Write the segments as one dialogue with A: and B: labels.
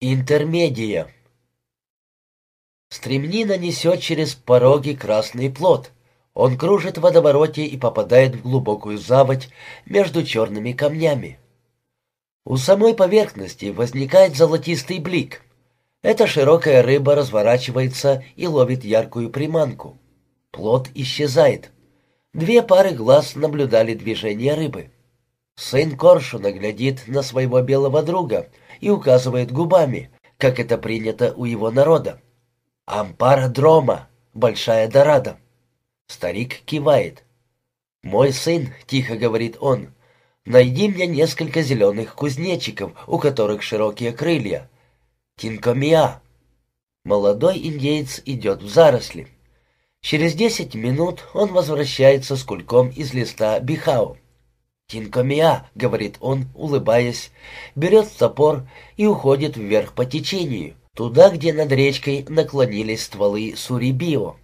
A: Интермедия. Стремнина несет через пороги красный плод. Он кружит в водовороте и попадает в глубокую заводь между черными камнями. У самой поверхности возникает золотистый блик. Эта широкая рыба разворачивается и ловит яркую приманку. Плод исчезает. Две пары глаз наблюдали движение рыбы. Сын Коршуна глядит на своего белого друга — и указывает губами, как это принято у его народа. «Ампара дрома, большая дорада». Старик кивает. «Мой сын», — тихо говорит он, — «найди мне несколько зеленых кузнечиков, у которых широкие крылья. Тинкомия». Молодой индеец идет в заросли. Через десять минут он возвращается с кульком из листа бихао. «Тинкомия», — говорит он, улыбаясь, берет топор и уходит вверх по течению, туда, где над речкой наклонились стволы сурибио.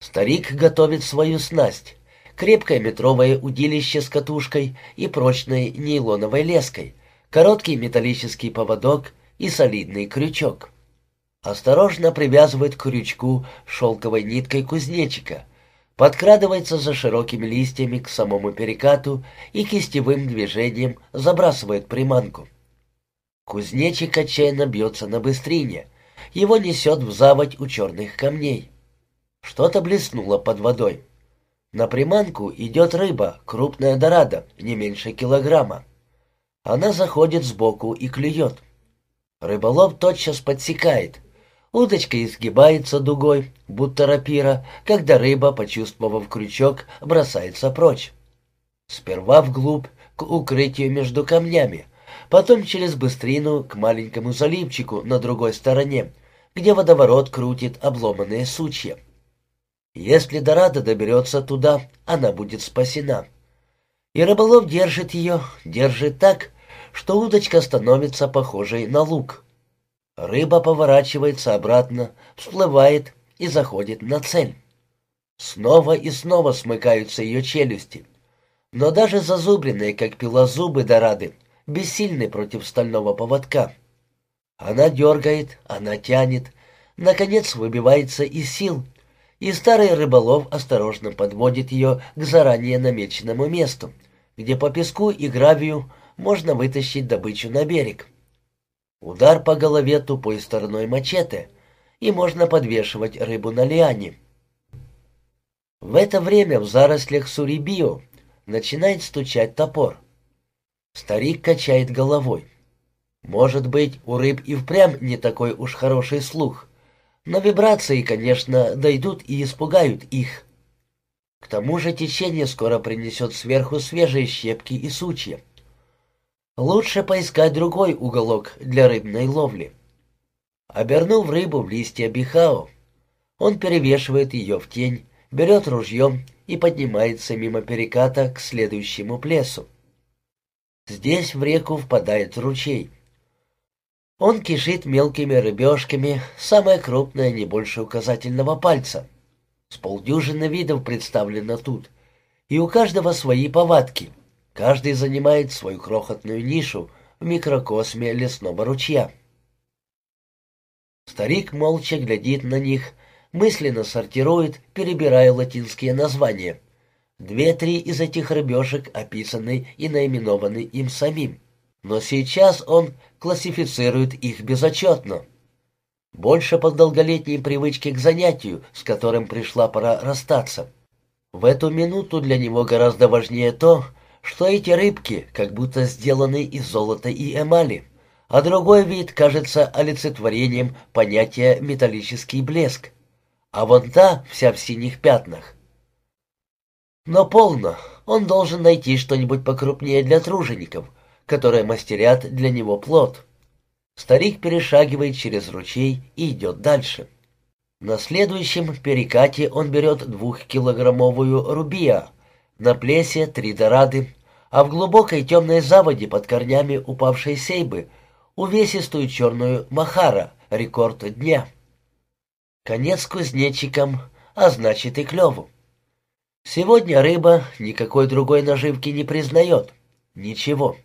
A: Старик готовит свою снасть, крепкое метровое удилище с катушкой и прочной нейлоновой леской, короткий металлический поводок и солидный крючок. Осторожно привязывает к крючку шелковой ниткой кузнечика — подкрадывается за широкими листьями к самому перекату и кистевым движением забрасывает приманку. Кузнечик отчаянно бьется на быстрине. Его несет в заводь у черных камней. Что-то блеснуло под водой. На приманку идет рыба, крупная дорада, не меньше килограмма. Она заходит сбоку и клюет. Рыболов тотчас подсекает — Удочка изгибается дугой, будто рапира, когда рыба, почувствовав крючок, бросается прочь. Сперва вглубь, к укрытию между камнями, потом через быстрину к маленькому заливчику на другой стороне, где водоворот крутит обломанные сучья. Если Дорадо доберется туда, она будет спасена. И рыболов держит ее, держит так, что удочка становится похожей на лук. Рыба поворачивается обратно, всплывает и заходит на цель. Снова и снова смыкаются ее челюсти. Но даже зазубренные, как пила зубы дорады, бессильны против стального поводка. Она дергает, она тянет, наконец выбивается из сил, и старый рыболов осторожно подводит ее к заранее намеченному месту, где по песку и гравию можно вытащить добычу на берег. Удар по голове тупой стороной мачете, и можно подвешивать рыбу на лиане. В это время в зарослях Сурибио начинает стучать топор. Старик качает головой. Может быть, у рыб и впрямь не такой уж хороший слух, но вибрации, конечно, дойдут и испугают их. К тому же течение скоро принесет сверху свежие щепки и сучья. Лучше поискать другой уголок для рыбной ловли. Обернув рыбу в листья бихао, он перевешивает ее в тень, берет ружьем и поднимается мимо переката к следующему плесу. Здесь в реку впадает ручей. Он кишит мелкими рыбешками, самая крупная не больше указательного пальца. С полдюжины видов представлено тут, и у каждого свои повадки — Каждый занимает свою крохотную нишу в микрокосме лесного ручья. Старик молча глядит на них, мысленно сортирует, перебирая латинские названия. Две-три из этих рыбешек описаны и наименованы им самим. Но сейчас он классифицирует их безотчетно. Больше по долголетней привычке к занятию, с которым пришла пора расстаться. В эту минуту для него гораздо важнее то, что эти рыбки как будто сделаны из золота и эмали, а другой вид кажется олицетворением понятия металлический блеск, а вон та вся в синих пятнах. Но полно, он должен найти что-нибудь покрупнее для тружеников, которые мастерят для него плод. Старик перешагивает через ручей и идет дальше. На следующем перекате он берет двухкилограммовую рубия, на плесе три дорады, а в глубокой темной заводе под корнями упавшей сейбы увесистую черную махара, рекорд дня. Конец кузнечикам, а значит и клеву. Сегодня рыба никакой другой наживки не признает. Ничего.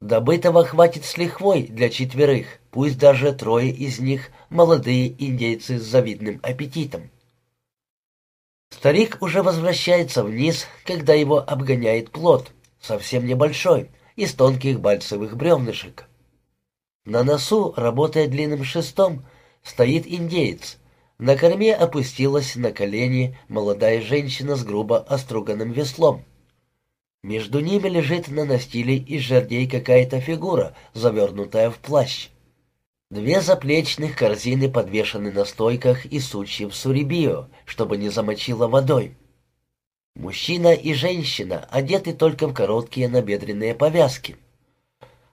A: Добытого хватит с лихвой для четверых, пусть даже трое из них молодые индейцы с завидным аппетитом. Старик уже возвращается вниз, когда его обгоняет плод, совсем небольшой, из тонких бальцевых бревнышек. На носу, работая длинным шестом, стоит индеец. На корме опустилась на колени молодая женщина с грубо оструганным веслом. Между ними лежит на настиле из жердей какая-то фигура, завернутая в плащ. Две заплечных корзины подвешены на стойках и сучьев сурибио, чтобы не замочило водой. Мужчина и женщина одеты только в короткие набедренные повязки.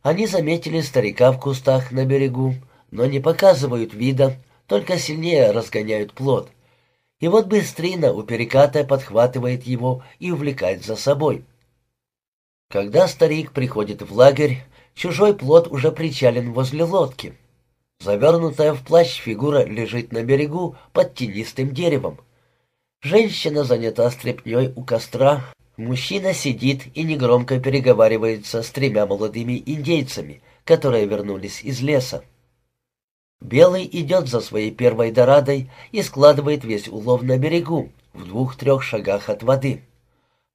A: Они заметили старика в кустах на берегу, но не показывают вида, только сильнее разгоняют плод. И вот быстрина у переката подхватывает его и увлекает за собой. Когда старик приходит в лагерь, чужой плод уже причален возле лодки. Завернутая в плащ фигура лежит на берегу под тенистым деревом. Женщина занята стряпнёй у костра, мужчина сидит и негромко переговаривается с тремя молодыми индейцами, которые вернулись из леса. Белый идет за своей первой дорадой и складывает весь улов на берегу, в двух-трех шагах от воды.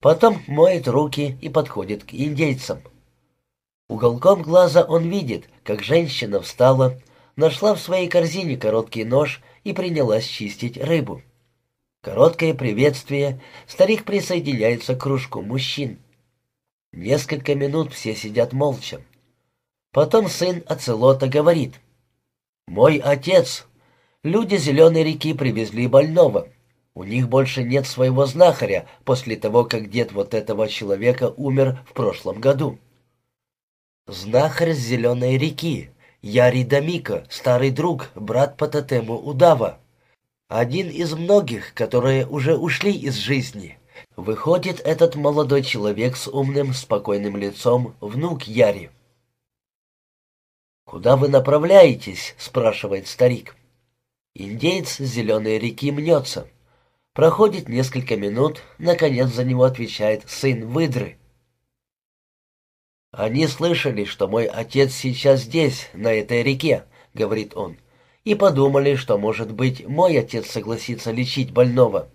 A: Потом моет руки и подходит к индейцам. Уголком глаза он видит, как женщина встала, нашла в своей корзине короткий нож и принялась чистить рыбу. Короткое приветствие, старик присоединяется к кружку мужчин. Несколько минут все сидят молча. Потом сын Ацелота говорит. «Мой отец. Люди Зеленой реки привезли больного. У них больше нет своего знахаря после того, как дед вот этого человека умер в прошлом году». Знахарь с Зеленой реки. Яри Дамика, старый друг, брат по тотему Удава. Один из многих, которые уже ушли из жизни. Выходит, этот молодой человек с умным, спокойным лицом, внук Яри. «Куда вы направляетесь?» — спрашивает старик. Индеец с зеленой реки мнется. Проходит несколько минут, наконец за него отвечает сын выдры. «Они слышали, что мой отец сейчас здесь, на этой реке», — говорит он, «и подумали, что, может быть, мой отец согласится лечить больного.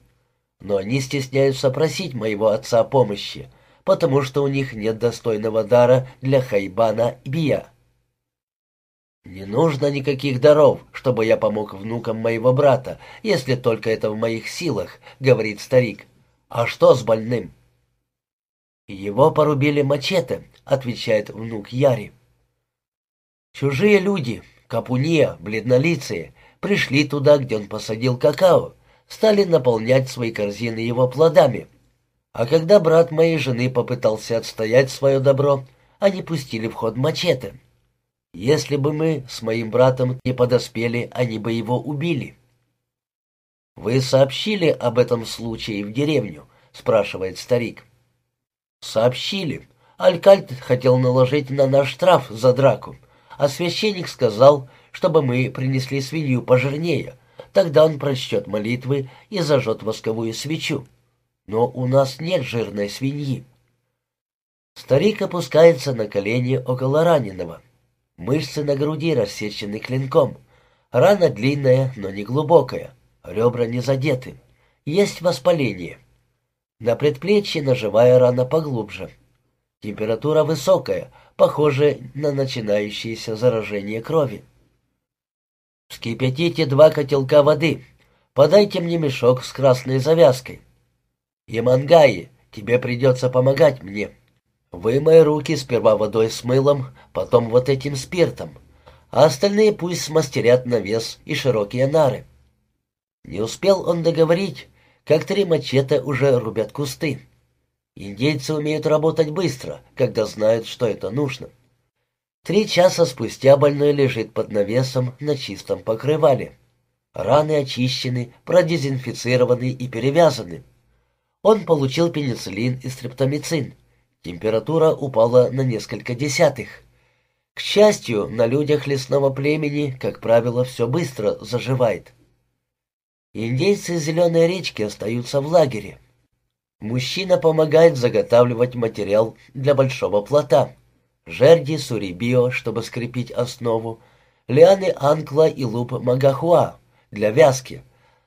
A: Но они стесняются просить моего отца о помощи, потому что у них нет достойного дара для Хайбана Бия». «Не нужно никаких даров, чтобы я помог внукам моего брата, если только это в моих силах», — говорит старик. «А что с больным?» «Его порубили мачете», — отвечает внук Яри. Чужие люди, капуния, бледнолицые, пришли туда, где он посадил какао, стали наполнять свои корзины его плодами. А когда брат моей жены попытался отстоять свое добро, они пустили в ход мачете. Если бы мы с моим братом не подоспели, они бы его убили. «Вы сообщили об этом случае в деревню?» — спрашивает старик. «Сообщили. Алькальт хотел наложить на наш штраф за драку, а священник сказал, чтобы мы принесли свинью пожирнее. Тогда он прочтет молитвы и зажжет восковую свечу. Но у нас нет жирной свиньи». Старик опускается на колени около раненого. Мышцы на груди рассечены клинком. Рана длинная, но не глубокая. Ребра не задеты. Есть воспаление. На предплечье ножевая рана поглубже. Температура высокая, похожая на начинающееся заражение крови. Вскипятите два котелка воды. Подайте мне мешок с красной завязкой. Ямангаи, тебе придется помогать мне. Вымой руки сперва водой с мылом, потом вот этим спиртом, а остальные пусть смастерят навес и широкие нары. Не успел он договорить, как три мачете уже рубят кусты. Индейцы умеют работать быстро, когда знают, что это нужно. Три часа спустя больной лежит под навесом на чистом покрывале. Раны очищены, продезинфицированы и перевязаны. Он получил пенициллин и стрептомицин. Температура упала на несколько десятых. К счастью, на людях лесного племени, как правило, все быстро заживает. Индейцы Зеленой речки остаются в лагере. Мужчина помогает заготавливать материал для большого плота. Жерди, сурибио, чтобы скрепить основу. лианы анкла и луп магахуа для вязки,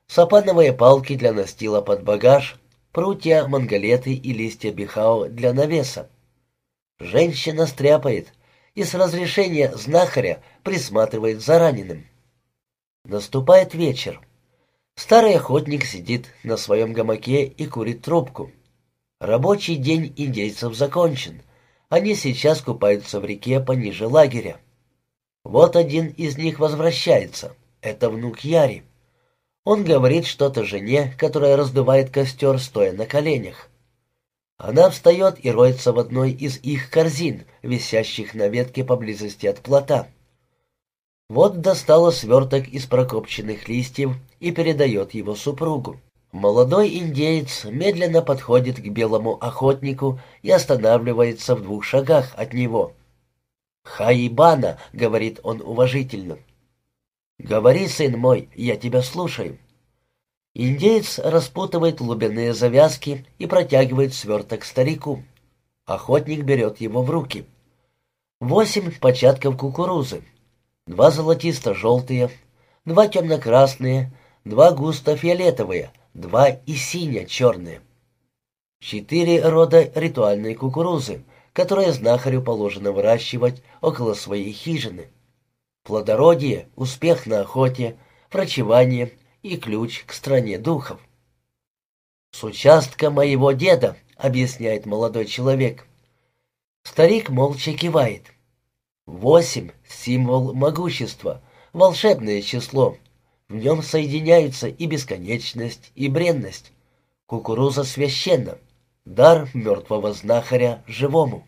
A: сапановые палки для настила под багаж, прутья, мангалеты и листья бихао для навеса. Женщина стряпает и с разрешения знахаря присматривает за раненым. Наступает вечер. Старый охотник сидит на своем гамаке и курит трубку. Рабочий день индейцев закончен. Они сейчас купаются в реке пониже лагеря. Вот один из них возвращается. Это внук Яри. Он говорит что-то жене, которая раздувает костер, стоя на коленях. Она встает и роется в одной из их корзин, висящих на ветке поблизости от плота. Вот достала сверток из прокопченных листьев и передает его супругу. Молодой индеец медленно подходит к белому охотнику и останавливается в двух шагах от него. «Хаибана», — говорит он уважительно. «Говори, сын мой, я тебя слушаю». Индеец распутывает лубяные завязки и протягивает сверток старику. Охотник берет его в руки. Восемь початков кукурузы. Два золотисто-желтые, два темно-красные, два густо-фиолетовые, два и сине-черные. Четыре рода ритуальной кукурузы, которые знахарю положено выращивать около своей хижины. Плодородие, успех на охоте, врачевание — и ключ к стране духов. «С участка моего деда», — объясняет молодой человек. Старик молча кивает. «Восемь — символ могущества, волшебное число. В нем соединяются и бесконечность, и бренность. Кукуруза священна, дар мертвого знахаря живому».